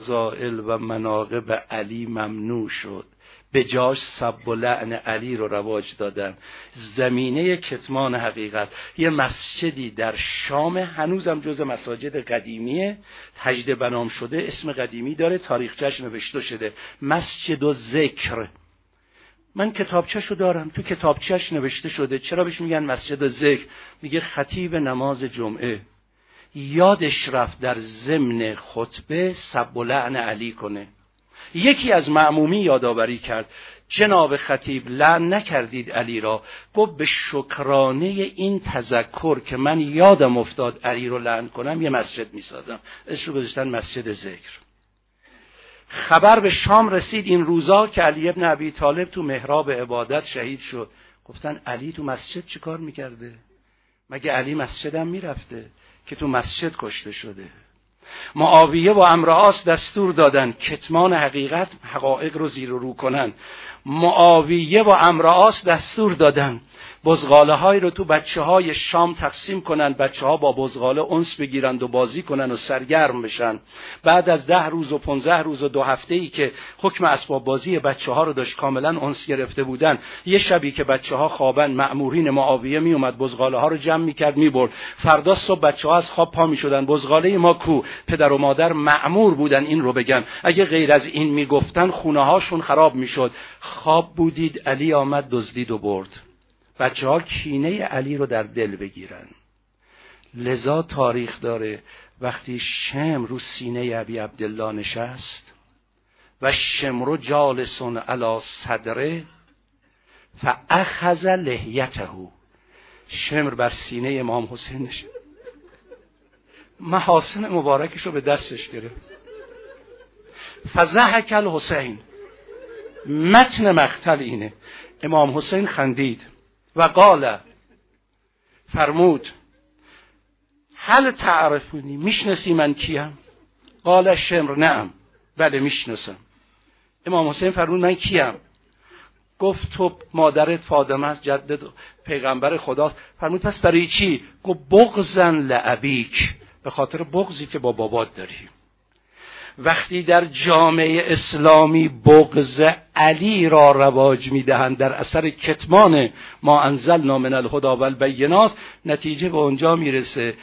فضائل و مناقب علی ممنوع شد. به جاش سب و لعن علی رو رواج دادن. زمینه کتمان حقیقت. یه مسجدی در شام هنوزم جز مساجد قدیمیه. تجد بنام شده اسم قدیمی داره تاریخچش نوشته شده. مسجد و ذکر. من کتابچهشو دارم. تو کتابچهش نوشته شده. چرا بهش میگن مسجد و ذکر؟ میگه خطیب نماز جمعه. یادش رفت در ضمن خطبه سب و لعن علی کنه. یکی از معمومی یادآوری کرد. جناب خطیب لعن نکردید علی را. گفت به شکرانه این تذکر که من یادم افتاد علی رو لعن کنم یه مسجد می‌سازم. اسم رو گذاشتن مسجد ذکر. خبر به شام رسید این روزا که علی ابن ابی طالب تو محراب عبادت شهید شد. گفتن علی تو مسجد چیکار می‌کرده؟ مگه علی مسجدم می‌رفته که تو مسجد کشته شده؟ معاویه و امرعاس دستور دادن کتمان حقیقت حقایق رو زیر و رو کنن. معاویه و امرعاس دستور دادن بزغاله های رو تو بچه های شام تقسیم کنن بچه ها با بزغاله انس بگیرند و بازی کنن و سرگرم بشن. بعد از ده روز و پونزه روز و دو هفته ای که حکم اسباب بازی بچه ها رو داشت کاملا انس گرفته بودن یه شبی که بچه ها خوابن مأمورین معاویه می اومد بزغاله ها رو جمع می‌کرد می‌برد. فردا صبح بچه ها از خواب پا می‌شدن. بزغاله ما کو؟ پدر و مادر مأمور بودن این رو بگن. اگه غیر از این می‌گفتن خونه هاشون خراب می‌شد. خواب بودید علی آمد دزدید و برد. بچه ها کینه علی رو در دل بگیرن. لذا تاریخ داره وقتی شم رو سینه ابی عبدالله نشست و شمرو جالسون علا صدره فاخذ لحیته. شمر بر سینه امام حسین نشست. محاسن مبارکش رو به دستش گرفت. فزحک الحسین. متن مقتل اینه. امام حسین خندید. و قال فرمود هل تعرفونی می‌شناسی من کیم؟ قال شمر نعم. بله می‌شناسم. امام حسین فرمود من کیم؟ گفت تو مادرت فاطمه است جدد پیغمبر خداست. فرمود پس برای چی؟ گفت بغزن لعبیک. به خاطر بغزی که با بابات داری. وقتی در جامعه اسلامی بغض علی را رواج می‌دهند در اثر کتمان ما انزلنا من الهدى و نتیجه به اونجا می‌رسه.